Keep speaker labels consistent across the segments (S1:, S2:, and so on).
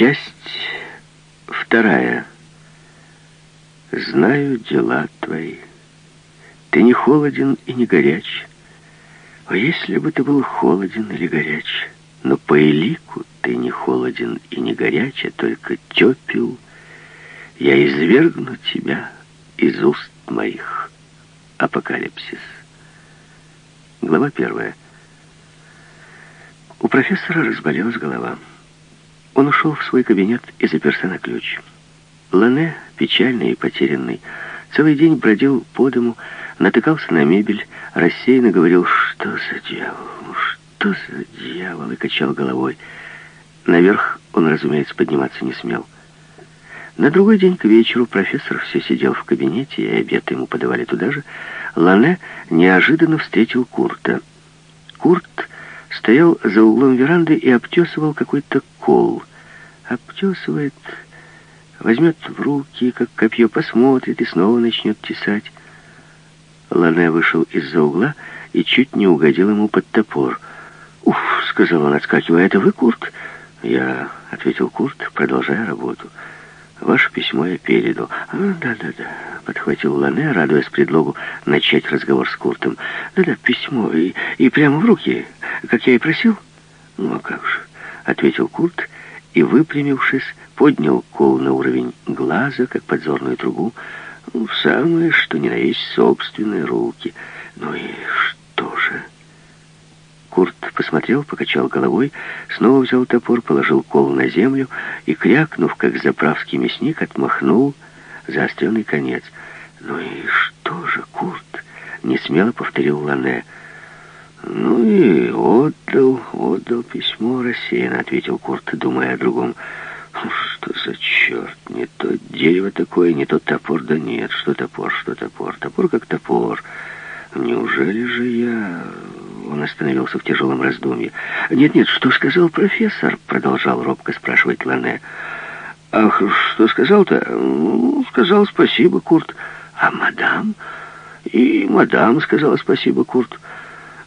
S1: Часть вторая. Знаю дела твои. Ты не холоден и не горяч. А если бы ты был холоден или горяч, но по элику ты не холоден и не горяч, а только тепел, я извергну тебя из уст моих. Апокалипсис. Глава первая. У профессора разболелась голова. Он ушел в свой кабинет и заперся на ключ. Лане, печальный и потерянный, целый день бродил по дому, натыкался на мебель, рассеянно говорил «Что за дьявол? Что за дьявол?» и качал головой. Наверх он, разумеется, подниматься не смел. На другой день к вечеру профессор все сидел в кабинете, и обед ему подавали туда же. Лане неожиданно встретил Курта. Курт стоял за углом веранды и обтесывал какой-то кол. Обтесывает, возьмет в руки, как копье, посмотрит и снова начнет тесать. Лане вышел из-за угла и чуть не угодил ему под топор. «Уф!» — сказал он, отскакивая. «Это вы, Курт?» «Я», — ответил Курт, продолжая работу. «Ваше письмо я передал». «А, да-да-да», — подхватил Лане, радуясь предлогу начать разговор с Куртом. «Да-да, письмо, и, и прямо в руки, как я и просил». «Ну, а как же», — ответил Курт, и, выпрямившись, поднял кол на уровень глаза, как подзорную трубу, ну, самое, что ни на есть собственные руки. Ну и что же? Курт посмотрел, покачал головой, снова взял топор, положил кол на землю и, крякнув, как заправский мясник, отмахнул заостренный конец. «Ну и что же, Курт?» — несмело повторил Лане. «Ну и отдал, отдал письмо рассеянно», — ответил Курт, думая о другом. Что за черт? Не то дерево такое, не то топор. Да нет, что топор, что топор. Топор как топор. Неужели же я... Он остановился в тяжелом раздумье. «Нет-нет, что сказал профессор?» Продолжал робко спрашивать Лане. «Ах, что сказал-то?» «Ну, сказал спасибо, Курт». «А мадам?» «И мадам сказала спасибо, Курт».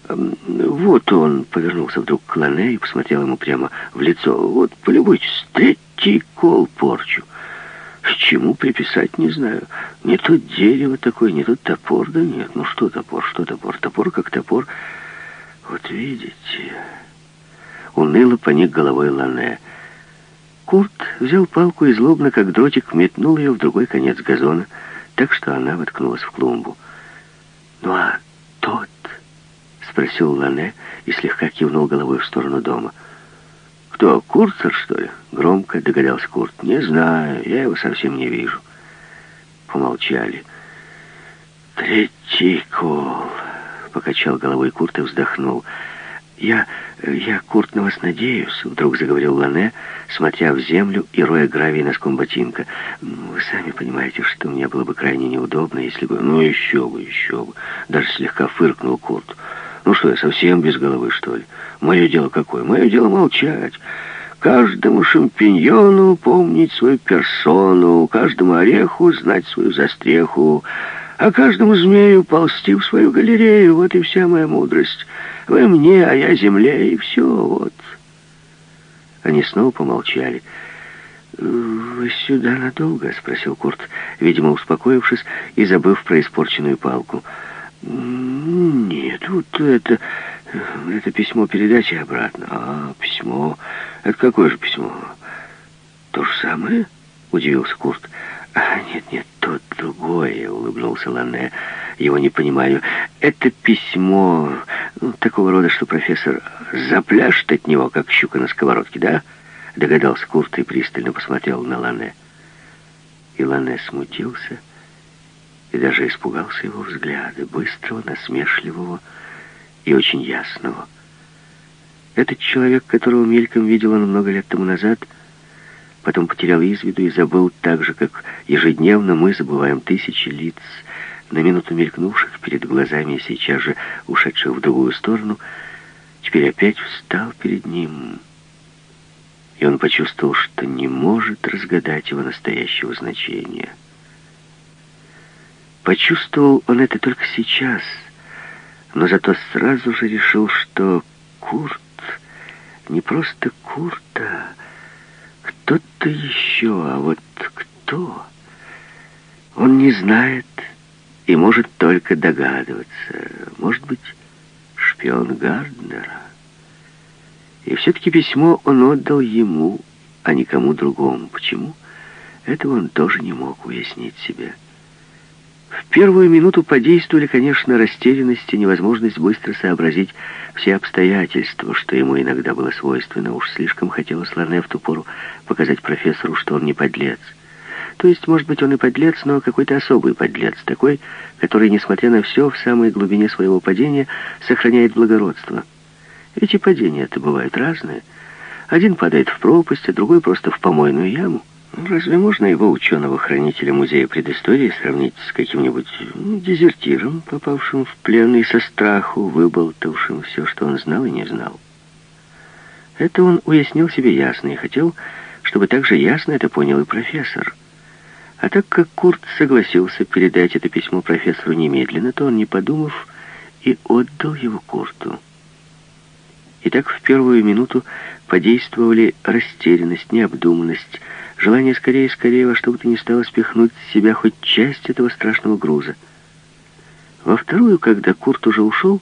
S1: «Вот он», — повернулся вдруг к Лане и посмотрел ему прямо в лицо. «Вот, полюбуйтесь, третий кол порчу. Чему приписать, не знаю. Не то дерево такое, не то топор, да нет. Ну что топор, что топор? Топор как топор. Вот видите...» Уныло поник головой Лане. Курт взял палку и злобно, как дротик, метнул ее в другой конец газона, так что она воткнулась в клумбу. «Ну а тот...» спросил Лане и слегка кивнул головой в сторону дома. «Кто, Курцер, что ли?» — громко догадался Курт. «Не знаю, я его совсем не вижу». Помолчали. «Третий кол», — покачал головой Курт и вздохнул. «Я, я, Курт, на вас надеюсь», — вдруг заговорил Лане, смотря в землю и роя гравий носком ботинка. «Вы сами понимаете, что мне было бы крайне неудобно, если бы...» «Ну, еще бы, еще бы», — даже слегка фыркнул Курт. Ну что, я совсем без головы, что ли? Мое дело какое? Мое дело молчать. Каждому шампиньону помнить свою персону, каждому ореху знать свою застреху, а каждому змею ползти в свою галерею. Вот и вся моя мудрость. Вы мне, а я земле, и все, вот. Они снова помолчали. «Вы сюда надолго?» — спросил Курт, видимо, успокоившись и забыв про испорченную палку. «Нет, вот это... Это письмо передачи обратно. А, письмо... Это какое же письмо? То же самое?» Удивился Курт. «А, нет, нет, то другое», — улыбнулся Ланне. «Его не понимаю. Это письмо ну, такого рода, что профессор запляшет от него, как щука на сковородке, да?» Догадался Курт и пристально посмотрел на Ланне. И Ланне смутился и даже испугался его взгляда, быстрого, насмешливого и очень ясного. Этот человек, которого мельком видел он много лет тому назад, потом потерял из виду и забыл так же, как ежедневно мы забываем тысячи лиц, на минуту мелькнувших перед глазами и сейчас же ушедших в другую сторону, теперь опять встал перед ним, и он почувствовал, что не может разгадать его настоящего значения — Почувствовал он это только сейчас, но зато сразу же решил, что Курт не просто Курт, а кто-то еще, а вот кто? Он не знает и может только догадываться. Может быть, шпион Гарднера. И все-таки письмо он отдал ему, а никому другому. Почему? Этого он тоже не мог уяснить себе. Первую минуту подействовали, конечно, растерянность и невозможность быстро сообразить все обстоятельства, что ему иногда было свойственно. Уж слишком хотелось Ларне в ту пору показать профессору, что он не подлец. То есть, может быть, он и подлец, но какой-то особый подлец, такой, который, несмотря на все, в самой глубине своего падения сохраняет благородство. Эти падения-то бывают разные. Один падает в пропасть, а другой просто в помойную яму. Разве можно его, ученого-хранителя музея предыстории, сравнить с каким-нибудь ну, дезертиром, попавшим в плен и со страху, выболтавшим все, что он знал и не знал? Это он уяснил себе ясно и хотел, чтобы так же ясно это понял и профессор. А так как Курт согласился передать это письмо профессору немедленно, то он, не подумав, и отдал его Курту. И так в первую минуту подействовали растерянность, необдуманность, желание скорее и скорее во что бы то ни стало спихнуть с себя хоть часть этого страшного груза. Во вторую, когда Курт уже ушел,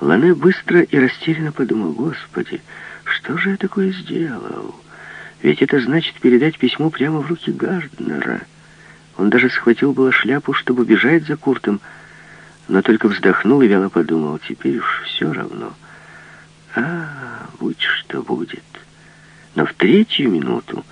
S1: Лане быстро и растерянно подумал, «Господи, что же я такое сделал? Ведь это значит передать письмо прямо в руки Гарднера». Он даже схватил было шляпу, чтобы бежать за Куртом, но только вздохнул и вяло подумал, «Теперь уж все равно». А, будь что будет. Но в третью минуту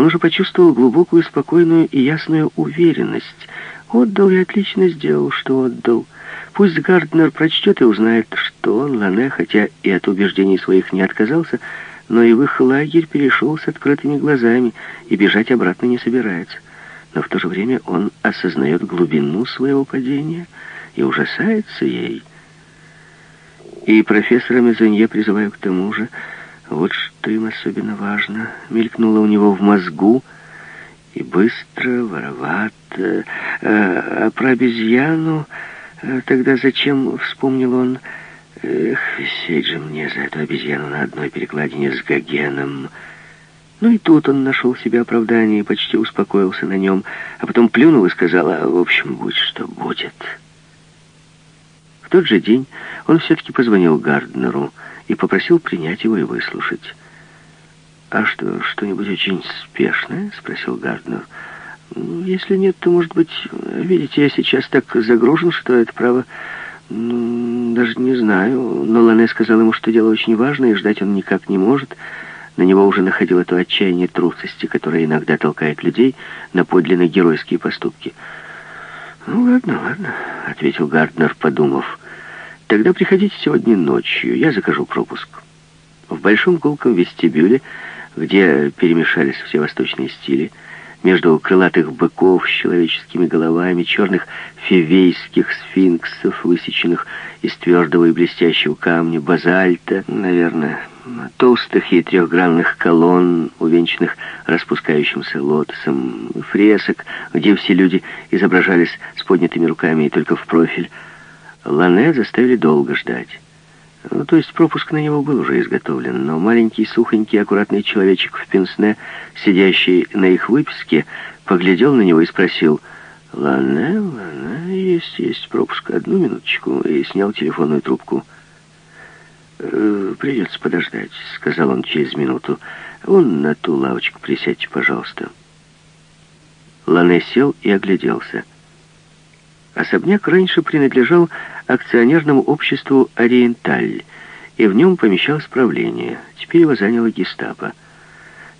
S1: он уже почувствовал глубокую, спокойную и ясную уверенность. Отдал и отлично сделал, что отдал. Пусть Гарднер прочтет и узнает, что он, Лане, хотя и от убеждений своих не отказался, но и в их лагерь перешел с открытыми глазами и бежать обратно не собирается. Но в то же время он осознает глубину своего падения и ужасается ей. И профессора Мезонье призываю к тому же, вот что им особенно важно, мелькнуло у него в мозгу, и быстро, воровато. А, а про обезьяну а, тогда зачем, вспомнил он, эх, висеть же мне за эту обезьяну на одной перекладине с Гогеном. Ну и тут он нашел себе оправдание и почти успокоился на нем, а потом плюнул и сказал, а в общем, будь что будет тот же день он все-таки позвонил Гарднеру и попросил принять его и выслушать. «А что, что-нибудь очень спешное?» — спросил Гарднер. «Если нет, то, может быть, видите, я сейчас так загружен, что это право... Ну, даже не знаю. Но Лане сказал ему, что дело очень важное, и ждать он никак не может. На него уже находило то отчаяние трусости, которое иногда толкает людей на подлинно геройские поступки». «Ну, ладно, ладно», — ответил Гарднер, подумав. Тогда приходите сегодня ночью, я закажу пропуск. В большом гулком вестибюле, где перемешались все восточные стили, между крылатых быков с человеческими головами, черных фивейских сфинксов, высеченных из твердого и блестящего камня, базальта, наверное, толстых и трехгранных колонн, увенчанных распускающимся лотосом, фресок, где все люди изображались с поднятыми руками и только в профиль, Лане заставили долго ждать. Ну, то есть пропуск на него был уже изготовлен, но маленький, сухонький, аккуратный человечек в пенсне, сидящий на их выписке, поглядел на него и спросил, «Лане, Лане, есть, есть пропуск, одну минуточку», и снял телефонную трубку. «Э, «Придется подождать», — сказал он через минуту. «Вон на ту лавочку присядьте, пожалуйста». Лане сел и огляделся. Особняк раньше принадлежал акционерному обществу «Ориенталь», и в нем помещалось правление. Теперь его заняло гестапо.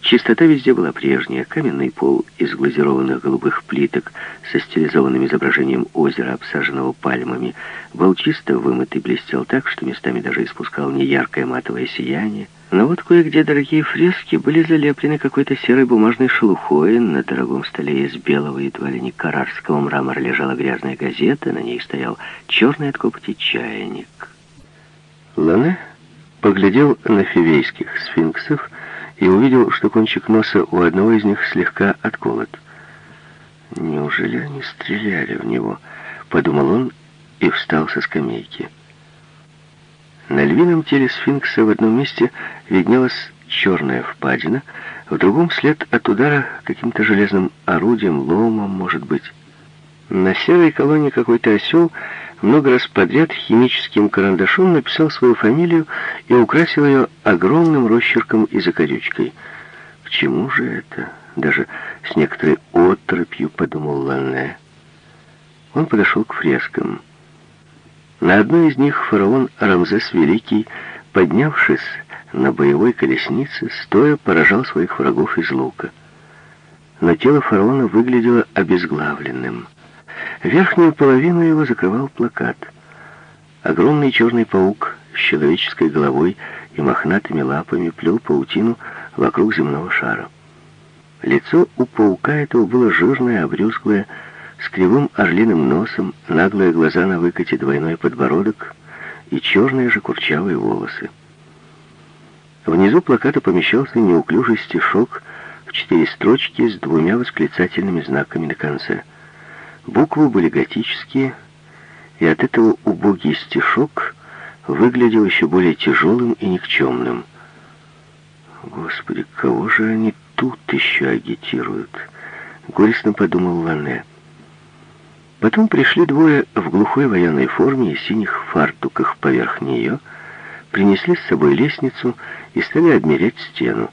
S1: Чистота везде была прежняя. Каменный пол из глазированных голубых плиток со стилизованным изображением озера, обсаженного пальмами, был чисто вымыт и блестел так, что местами даже испускал неяркое матовое сияние. Но вот кое-где дорогие фрески были залеплены какой-то серой бумажной шелухой. На дорогом столе из белого, едва ли не карарского мрамора лежала грязная газета, на ней стоял черный от копоти чайник. Лане поглядел на фивейских сфинксов, и увидел, что кончик носа у одного из них слегка отколот. «Неужели они стреляли в него?» — подумал он и встал со скамейки. На львином теле сфинкса в одном месте виднелась черная впадина, В другом след от удара каким-то железным орудием, ломом, может быть. На серой колонне какой-то осел много раз подряд химическим карандашом написал свою фамилию и украсил ее огромным росчерком и закорючкой. К чему же это? Даже с некоторой отропью, подумал Ланне. Он подошел к фрескам. На одной из них фараон Рамзес Великий, поднявшись на боевой колеснице, стоя поражал своих врагов из лука. Но тело фараона выглядело обезглавленным. Верхнюю половину его закрывал плакат. Огромный черный паук с человеческой головой и мохнатыми лапами плел паутину вокруг земного шара. Лицо у паука этого было жирное, обрюзглое, с кривым орлиным носом, наглые глаза на выкате, двойной подбородок и черные же курчавые волосы. Внизу плаката помещался неуклюжий стишок в четыре строчки с двумя восклицательными знаками на конце. Буквы были готические, и от этого убогий стишок выглядел еще более тяжелым и никчемным. «Господи, кого же они тут еще агитируют?» — горестно подумал Ланне. Потом пришли двое в глухой военной форме и синих фартуках поверх нее, принесли с собой лестницу и стали обмерять стену.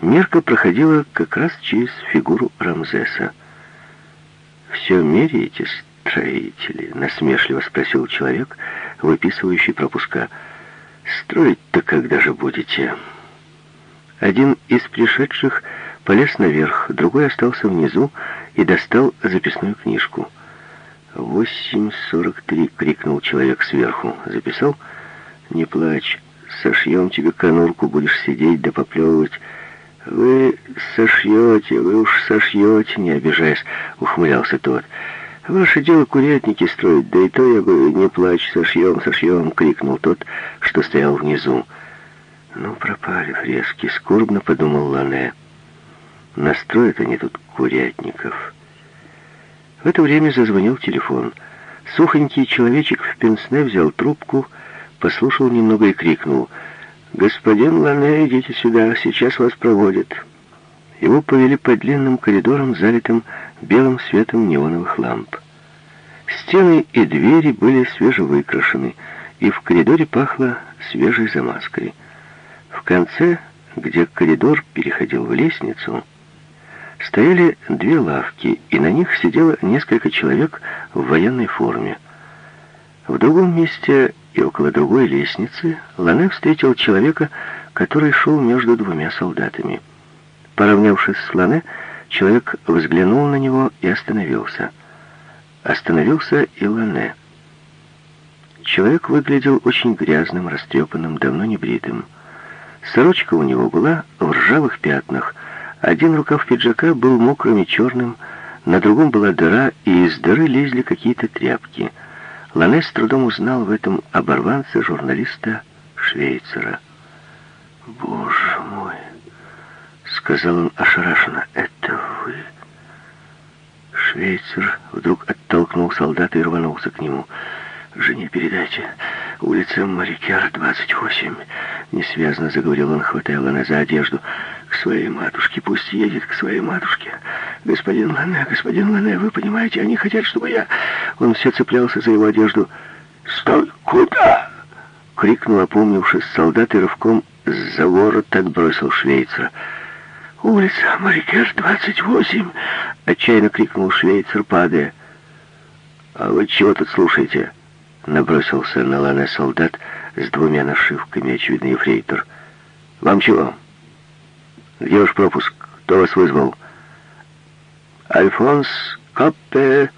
S1: Мерка проходила как раз через фигуру Рамзеса. «Все меряете, строители?» — насмешливо спросил человек, выписывающий пропуска. «Строить-то когда же будете?» Один из пришедших полез наверх, другой остался внизу и достал записную книжку. «Восемь сорок три!» — крикнул человек сверху. «Записал?» «Не плачь. Сошьем тебе конурку, будешь сидеть да поплевывать». «Вы сошьете, вы уж сошьете, не обижаясь», — ухмылялся тот. «Ваше дело курятники строить, да и то, я говорю, не плачь, сошьем, сошьем», — крикнул тот, что стоял внизу. «Ну, пропали фрески», — скорбно подумал Лане. «Настроят они тут курятников». В это время зазвонил телефон. Сухонький человечек в пенсне взял трубку, послушал немного и крикнул. «Господин Лане, идите сюда, сейчас вас проводят». Его повели по длинным коридорам, залитым белым светом неоновых ламп. Стены и двери были свежевыкрашены, и в коридоре пахло свежей замазкой. В конце, где коридор переходил в лестницу, стояли две лавки, и на них сидело несколько человек в военной форме. В другом месте и около другой лестницы Лане встретил человека, который шел между двумя солдатами. Поравнявшись с Лане, человек взглянул на него и остановился. Остановился и Лане. Человек выглядел очень грязным, растрепанным, давно не бритым. Сорочка у него была в ржавых пятнах, один рукав пиджака был мокрым и черным, на другом была дыра, и из дыры лезли какие-то тряпки. Лане с трудом узнал в этом оборванце журналиста Швейцера. «Боже мой!» — сказал он ошарашенно. «Это вы?» Швейцер вдруг оттолкнул солдата и рванулся к нему. «Жене передайте. Улица Марикер, 28». Несвязно заговорил он, хватая Лане за одежду. «К своей матушке. Пусть едет к своей матушке. Господин Лане, господин Лане, вы понимаете, они хотят, чтобы я...» Он все цеплялся за его одежду. «Стой! Куда?» Крикнул, опомнившись, солдат и рывком за ворот отбросил швейцара. «Улица Марикер, 28!» Отчаянно крикнул швейцар, падая. «А вы чего тут слушаете?» Набросился на Лане солдат с двумя нашивками, очевидно, ефрейтор. «Вам чего? Где ваш пропуск? Кто вас вызвал?» «Альфонс Коппе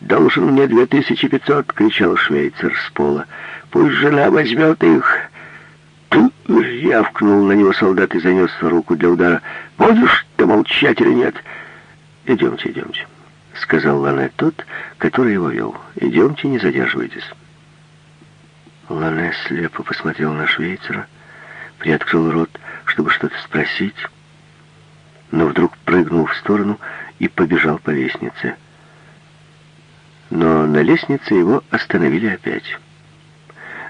S1: должен мне две тысячи пятьсот!» — кричал швейцар с пола. «Пусть жена возьмет их!» «Ты!» — рявкнул на него солдат и занес руку для удара. «Будешь ты молчать или нет?» «Идемте, идемте», — сказал Лане тот, который его вел. «Идемте, не задерживайтесь». Лане слепо посмотрел на швейцара, приоткрыл рот, чтобы что-то спросить, но вдруг прыгнул в сторону и побежал по лестнице. Но на лестнице его остановили опять.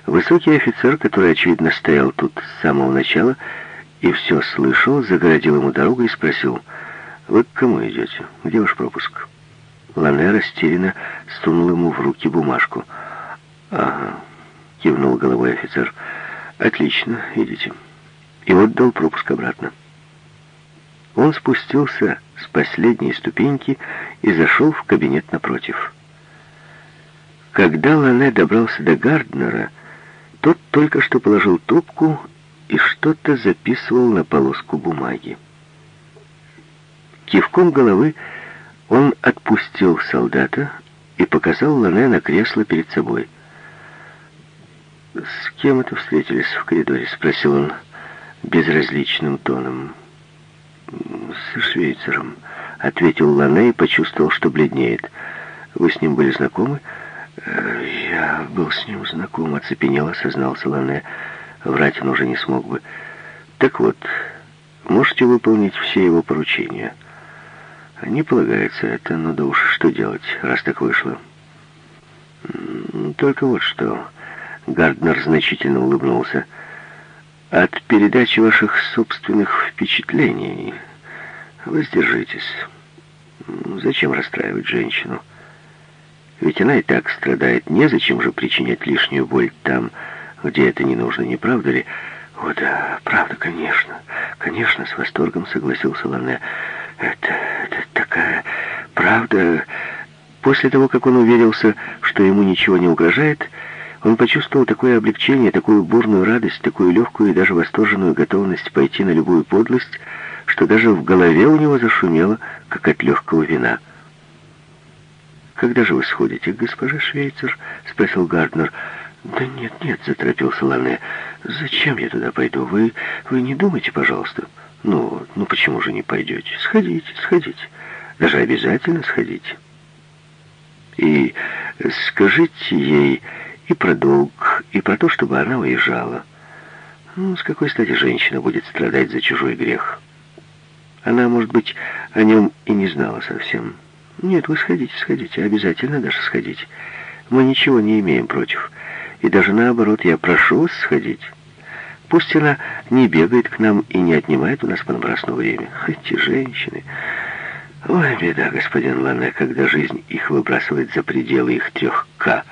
S1: Высокий офицер, который, очевидно, стоял тут с самого начала, и все слышал, загородил ему дорогу и спросил, «Вы к кому идете? Где ваш пропуск?» Лане растерянно сунул ему в руки бумажку. «Ага», — кивнул головой офицер, «отлично, идите». И отдал пропуск обратно. Он спустился с последней ступеньки и зашел в кабинет напротив. Когда Лане добрался до Гарднера, тот только что положил трубку и что-то записывал на полоску бумаги. Кивком головы он отпустил солдата и показал Лане на кресло перед собой. «С кем это встретились в коридоре?» — спросил он безразличным тоном. «С швейцером», — ответил Лане и почувствовал, что бледнеет. «Вы с ним были знакомы?» «Э, «Я был с ним знаком», — оцепенел, осознался Лане. Врать он уже не смог бы. «Так вот, можете выполнить все его поручения». «Не полагается это, но да уж что делать, раз так вышло». «Только вот что...» Гарднер значительно улыбнулся. «От передачи ваших собственных впечатлений воздержитесь. Зачем расстраивать женщину?» Ведь она и так страдает. Незачем же причинять лишнюю боль там, где это не нужно, не правда ли? О, да, правда, конечно. Конечно, с восторгом согласился Лане. Это, это такая правда. После того, как он уверился, что ему ничего не угрожает, он почувствовал такое облегчение, такую бурную радость, такую легкую и даже восторженную готовность пойти на любую подлость, что даже в голове у него зашумело, как от легкого вина. «Когда же вы сходите, госпожа Швейцер?» — спросил Гарднер. «Да нет, нет», — заторопился Лане. «Зачем я туда пойду? Вы, вы не думайте, пожалуйста». «Ну, ну почему же не пойдете? Сходите, сходите. Даже обязательно сходите. И скажите ей и про долг, и про то, чтобы она уезжала. Ну, с какой стати женщина будет страдать за чужой грех? Она, может быть, о нем и не знала совсем». Нет, вы сходите, сходите, обязательно даже сходите. Мы ничего не имеем против. И даже наоборот, я прошу вас сходить. Пусть она не бегает к нам и не отнимает у нас понапрасну время. Эти женщины... Ой, беда, господин Лане, когда жизнь их выбрасывает за пределы их трех «К».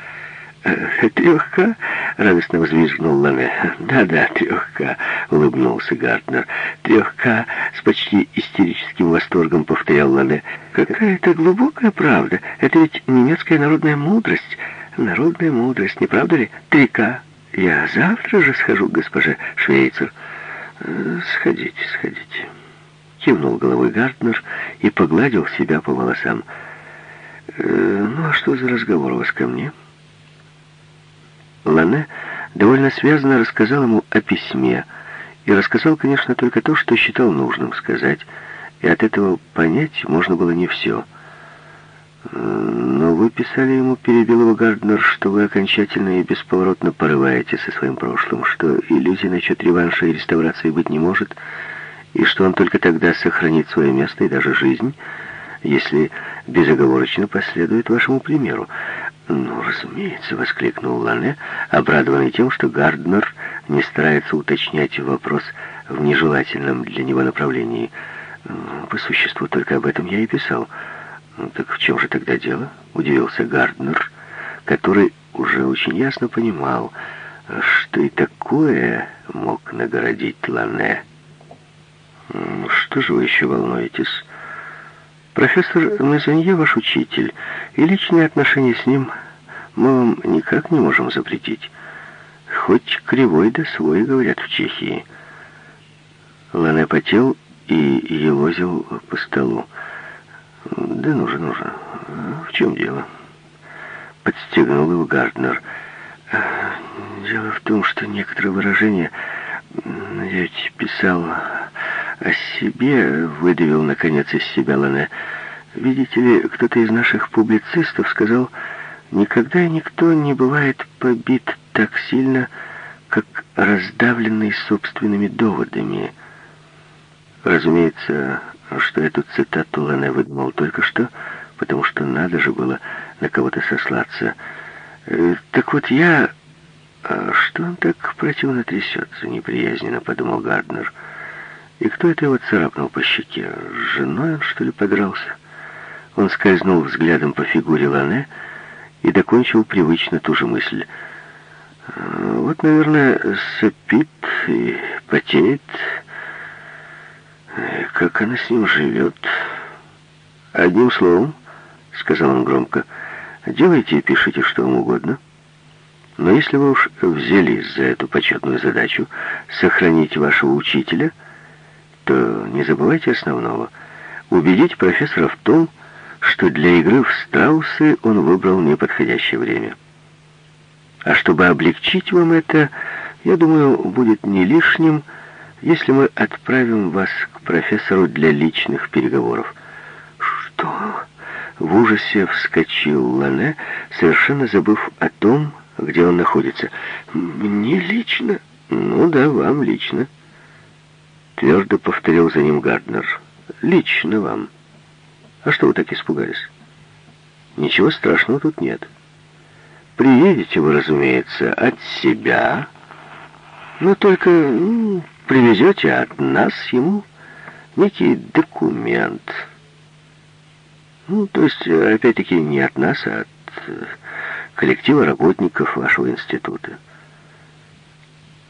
S1: «Трехка?» — радостно взвизгнул Лане. «Да-да, трехка», — улыбнулся Гартнер. «Трехка!» — с почти истерическим восторгом повторял Лане. «Какая это глубокая правда! Это ведь немецкая народная мудрость. Народная мудрость, не правда ли? Трека. Я завтра же схожу к госпоже Швейцер». «Сходите, сходите», — кивнул головой Гартнер и погладил себя по волосам. «Ну, а что за разговор у вас ко мне?» Лане довольно связно рассказал ему о письме, и рассказал, конечно, только то, что считал нужным сказать, и от этого понять можно было не все. «Но вы писали ему, перебил его Гарднер, что вы окончательно и бесповоротно порываете со своим прошлым, что иллюзий насчет реванша и реставрации быть не может, и что он только тогда сохранит свое место и даже жизнь, если безоговорочно последует вашему примеру. «Ну, разумеется», — воскликнул Лане, обрадованный тем, что Гарднер не старается уточнять вопрос в нежелательном для него направлении. «Ну, «По существу только об этом я и писал». «Ну, так в чем же тогда дело?» — удивился Гарднер, который уже очень ясно понимал, что и такое мог нагородить Лане. «Что же вы еще волнуетесь?» Профессор Мезонье ваш учитель, и личные отношения с ним мы вам никак не можем запретить. Хоть кривой да свой, говорят в Чехии. Лане потел и елозил по столу. Да ну же, ну же, в чем дело? Подстегнул его Гарднер. Дело в том, что некоторые выражения я ведь писал о себе, выдавил, наконец, из себя Лане. Видите ли, кто-то из наших публицистов сказал, никогда и никто не бывает побит так сильно, как раздавленный собственными доводами. Разумеется, что эту цитату Лане выдумал только что, потому что надо же было на кого-то сослаться. Э, так вот я... А что он так противно трясется, неприязненно подумал Гарднер. И кто это его царапнул по щеке? С женой он, что ли, подрался? Он скользнул взглядом по фигуре Лане и докончил привычно ту же мысль. Вот, наверное, сопит и потеет. Как она с ним живет? Одним словом, сказал он громко, делайте и пишите что вам угодно. Но если вы уж взялись за эту почетную задачу сохранить вашего учителя, то не забывайте основного. Убедить профессора в том, что для игры в страусы он выбрал неподходящее время. А чтобы облегчить вам это, я думаю, будет не лишним, если мы отправим вас к профессору для личных переговоров. Что? В ужасе вскочил Лане, совершенно забыв о том, где он находится. Мне лично? Ну да, вам лично. Твердо повторил за ним Гарднер. Лично вам. А что вы так испугались? Ничего страшного тут нет. Приедете вы, разумеется, от себя, но только ну, привезете от нас ему некий документ. Ну, то есть, опять-таки, не от нас, а от э, коллектива работников вашего института.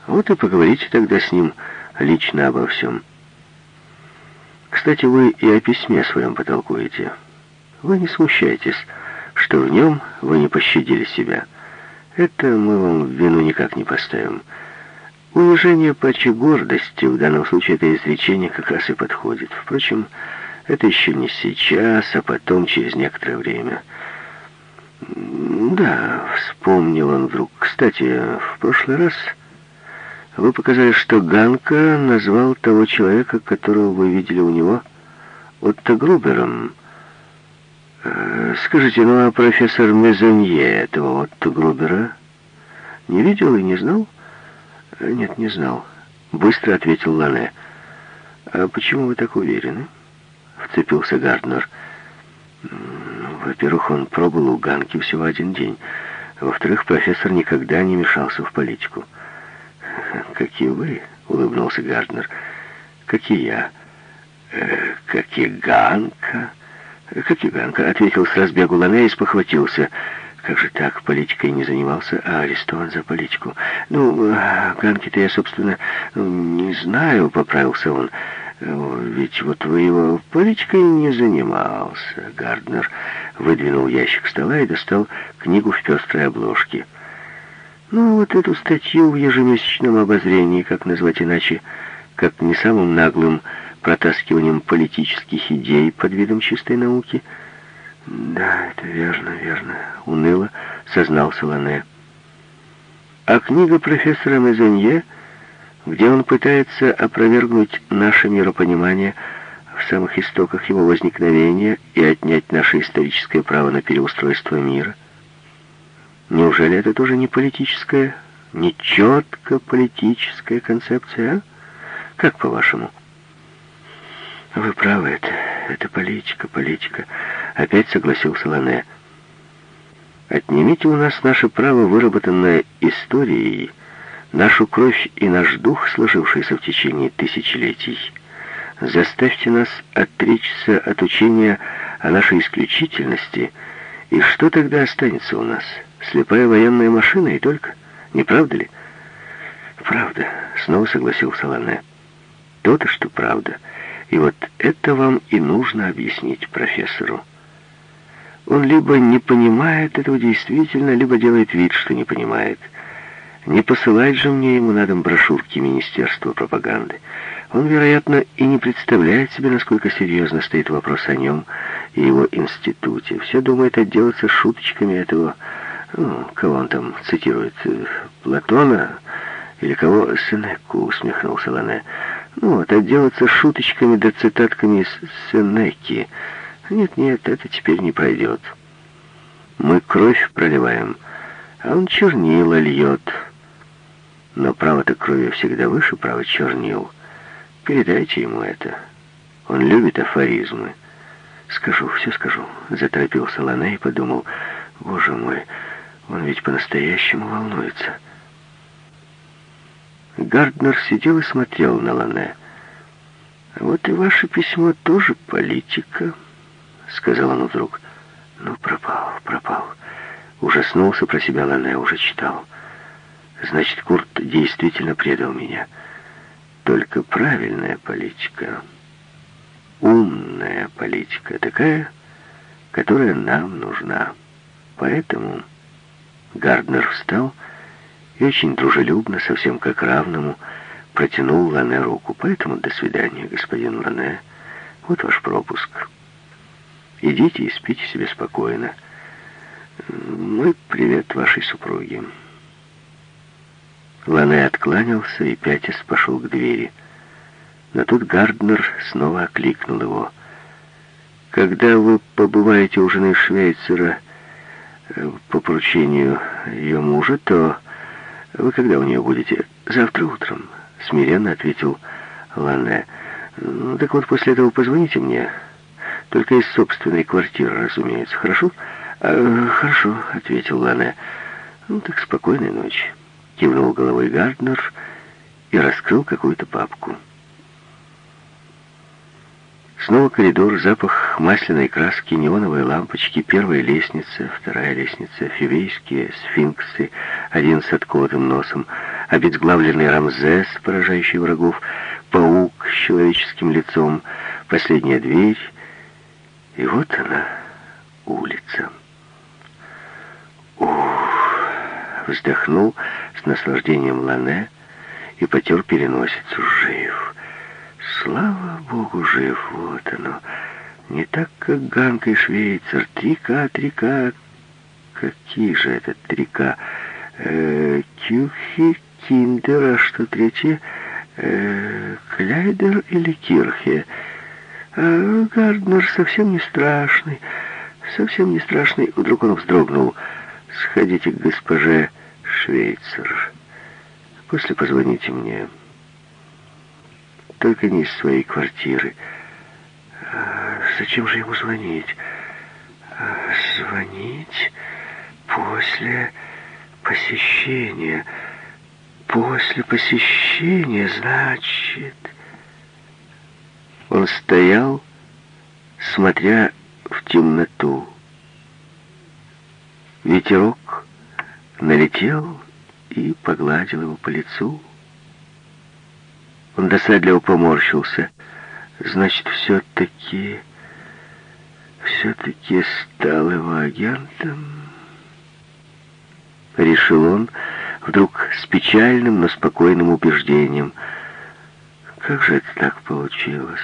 S1: Вот и поговорите тогда с ним лично обо всем. Кстати, вы и о письме своем потолкуете. Вы не смущайтесь, что в нем вы не пощадили себя. Это мы вам в вину никак не поставим. Унижение паче гордости, в данном случае это изречение как раз и подходит. Впрочем, это еще не сейчас, а потом, через некоторое время. Да, вспомнил он вдруг. Кстати, в прошлый раз... Вы показали, что Ганка назвал того человека, которого вы видели у него, Отто Грубером. Э, скажите, ну а профессор Мезонье этого Отто Грубера не видел и не знал? Э, нет, не знал. Быстро ответил Лане. А почему вы так уверены? Вцепился Гарднер. Во-первых, он пробыл у Ганки всего один день. Во-вторых, профессор никогда не мешался в политику. «Как и вы», — улыбнулся Гарднер. «Как и я». Э, «Как и Ганка». «Как и Ганка», — ответил с разбегу Лане и спохватился. «Как же так, политикой не занимался, а арестован за политику?» «Ну, Ганки-то я, собственно, не знаю», — поправился он. «Ведь вот вы его политикой не занимался». Гарднер выдвинул ящик стола и достал книгу в пестрой обложке. Ну, вот эту статью в ежемесячном обозрении, как назвать иначе, как не самым наглым протаскиванием политических идей под видом чистой науки. Да, это верно, верно, уныло сознался Лане. А книга профессора Мезонье, где он пытается опровергнуть наше миропонимание в самых истоках его возникновения и отнять наше историческое право на переустройство мира, Неужели это тоже не политическая, не четко политическая концепция, а? Как по-вашему? Вы правы, это, это политика, политика. Опять согласился Лане. Отнимите у нас наше право, выработанное историей, нашу кровь и наш дух, сложившийся в течение тысячелетий. Заставьте нас отречься от учения о нашей исключительности, и что тогда останется у нас?» Слепая военная машина и только. Не правда ли? Правда, снова согласился Лане. То-то, что правда. И вот это вам и нужно объяснить профессору. Он либо не понимает этого действительно, либо делает вид, что не понимает. Не посылать же мне ему на дом брошюрки Министерства пропаганды. Он, вероятно, и не представляет себе, насколько серьезно стоит вопрос о нем и его институте. Все думают отделаться шуточками этого ну, кого он там цитирует? Платона? Или кого? Сенеку, усмехнулся Лане. Ну вот, отделаться шуточками да цитатками из Сенеки. Нет-нет, это теперь не пройдет. Мы кровь проливаем, а он чернила льет. Но право-то крови всегда выше права чернил. Передайте ему это. Он любит афоризмы. Скажу, все скажу. Заторопился Лане и подумал, боже мой, он ведь по-настоящему волнуется. Гарднер сидел и смотрел на Лане. «Вот и ваше письмо тоже политика», — сказал он вдруг. «Ну, пропал, пропал». Ужаснулся про себя Лане, уже читал. «Значит, Курт действительно предал меня. Только правильная политика, умная политика, такая, которая нам нужна. Поэтому...» Гарднер встал и очень дружелюбно, совсем как равному, протянул Лане руку. Поэтому до свидания, господин Лане. Вот ваш пропуск. Идите и спите себе спокойно. Мой привет вашей супруге. Лане откланялся и пятясь пошел к двери. Но тут Гарднер снова окликнул его. «Когда вы побываете у жены Швейцера э, по поручению ее мужа, то вы когда у нее будете? Завтра утром» смиренно ответил Ланне. «Ну, так вот, после этого позвоните мне. Только из собственной квартиры, разумеется. Хорошо?» а, «Хорошо», — ответил Ланне. «Ну, так спокойной ночи». Кивнул головой Гарднер и раскрыл какую-то папку. Снова коридор, запах масляной краски, неоновые лампочки, первая лестница, вторая лестница, фивейские, сфинксы, один с отколотым носом, обезглавленный Рамзес, поражающий врагов, паук с человеческим лицом, последняя дверь, и вот она, улица. Ух! Вздохнул с наслаждением Лане и потер переносицу жив. Слава богу, жив, вот оно. Не так, как Ганка и Швейцар. Трика, трика. Какие же это трика? Э, кюхи, киндер, а что третье? Э, Кляйдер или Кирхе? А Гарднер совсем не страшный. Совсем не страшный. Вдруг он вздрогнул. Сходите к госпоже Швейцар. После позвоните мне только не из своей квартиры. А зачем же ему звонить? А звонить после посещения. После посещения, значит... Он стоял, смотря в темноту. Ветерок налетел и погладил его по лицу. Он досадливо поморщился. Значит, все-таки... Все-таки стал его агентом. Решил он вдруг с печальным, но спокойным убеждением. Как же это так получилось?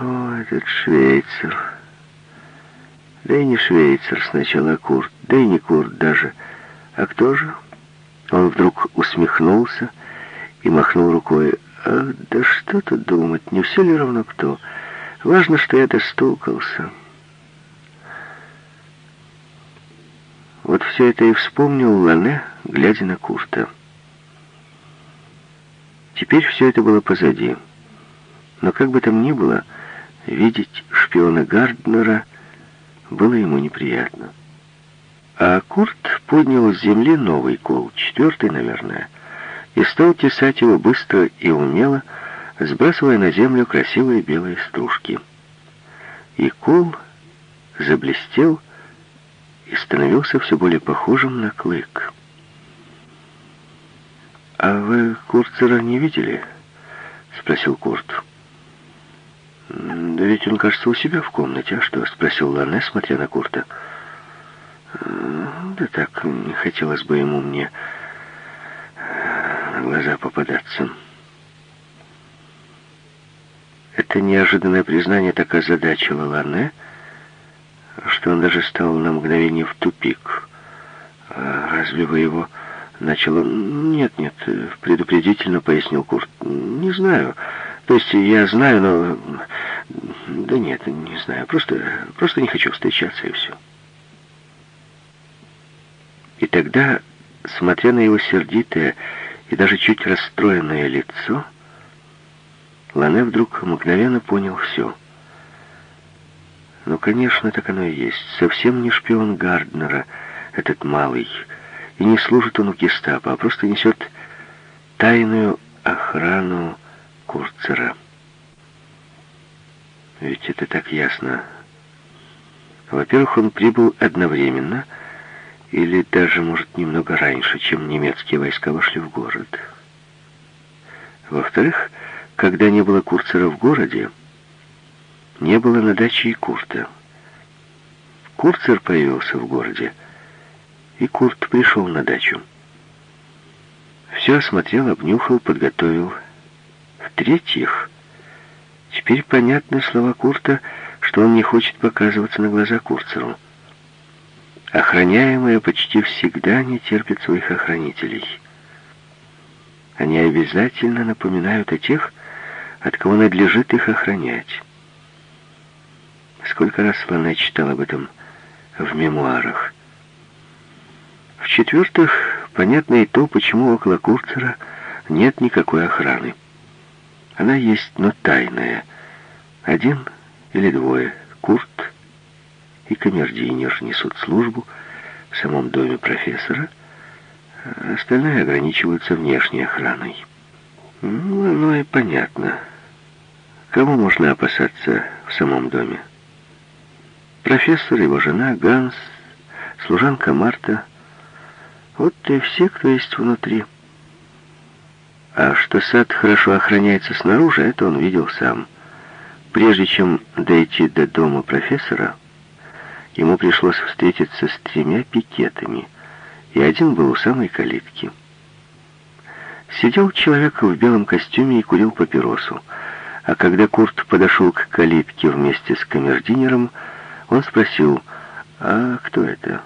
S1: О, этот швейцар. Да и не швейцар сначала, а Курт. Да и не Курт даже. А кто же? Он вдруг усмехнулся и махнул рукой. «Ах, да что тут думать, не все ли равно кто? Важно, что я достукался». Вот все это и вспомнил Лане, глядя на Курта. Теперь все это было позади. Но как бы там ни было, видеть шпиона Гарднера было ему неприятно. А Курт поднял с земли новый кол, четвертый, наверное, и стал тесать его быстро и умело, сбрасывая на землю красивые белые стружки. И кол заблестел и становился все более похожим на клык. «А вы Курцера не видели?» — спросил Курт. «Да ведь он, кажется, у себя в комнате. А что?» — спросил Лане, смотря на Курта. «Да так, не хотелось бы ему мне на глаза попадаться. Это неожиданное признание так озадачило Лане, что он даже стал на мгновение в тупик. А разве вы его... Начал он... Нет, нет, предупредительно пояснил Курт. Не знаю. То есть я знаю, но... Да нет, не знаю. Просто, просто не хочу встречаться, и все. И тогда, смотря на его сердитое и даже чуть расстроенное лицо, Лане вдруг мгновенно понял все. Ну, конечно, так оно и есть. Совсем не шпион Гарднера, этот малый. И не служит он у гестапо, а просто несет тайную охрану Курцера. Ведь это так ясно. Во-первых, он прибыл одновременно, или даже, может, немного раньше, чем немецкие войска вошли в город. Во-вторых, когда не было Курцера в городе, не было на даче и Курта. Курцер появился в городе, и Курт пришел на дачу. Все осмотрел, обнюхал, подготовил. В-третьих, теперь понятны слова Курта, что он не хочет показываться на глаза Курцеру. Охраняемые почти всегда не терпят своих охранителей. Они обязательно напоминают о тех, от кого надлежит их охранять. Сколько раз Лана читал об этом в мемуарах. В-четвертых, понятно и то, почему около Курцера нет никакой охраны. Она есть, но тайная. Один или двое. Курт и камердинер несут службу в самом доме профессора, а остальные ограничиваются внешней охраной. Ну, оно и понятно. Кого можно опасаться в самом доме? Профессор, его жена, Ганс, служанка Марта. Вот и все, кто есть внутри. А что сад хорошо охраняется снаружи, это он видел сам. Прежде чем дойти до дома профессора, ему пришлось встретиться с тремя пикетами, и один был у самой калитки. Сидел человек в белом костюме и курил папиросу, а когда Курт подошел к калитке вместе с камердинером, он спросил, «А кто это?»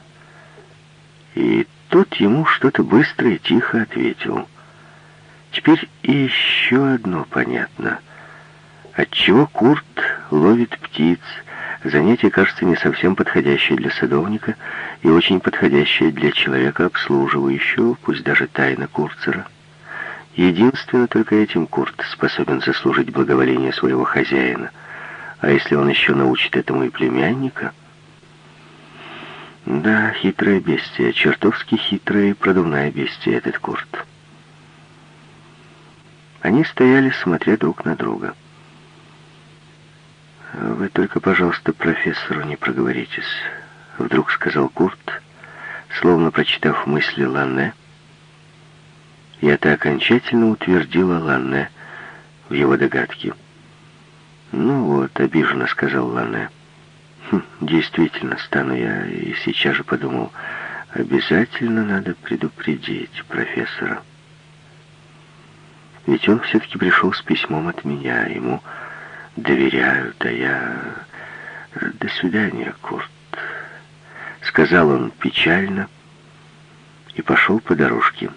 S1: И тот ему что-то быстро и тихо ответил. Теперь еще одно понятно. Отчего Курт ловит птиц, занятие, кажется, не совсем подходящее для садовника и очень подходящее для человека, обслуживающего, пусть даже тайна Курцера. Единственно только этим Курт способен заслужить благоволение своего хозяина — а если он еще научит этому и племянника? Да, хитрое бестие, чертовски хитрое и продувная бестие этот Курт. Они стояли, смотря друг на друга. «Вы только, пожалуйста, профессору не проговоритесь», — вдруг сказал Курт, словно прочитав мысли Ланне. И это окончательно утвердило Ланне в его догадке. «Ну вот», — обиженно сказал Лане. Хм, «Действительно, стану я и сейчас же подумал, обязательно надо предупредить профессора. Ведь он все-таки пришел с письмом от меня, ему доверяют, а я... До свидания, Курт», — сказал он печально и пошел по дорожке.